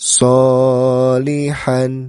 صالحا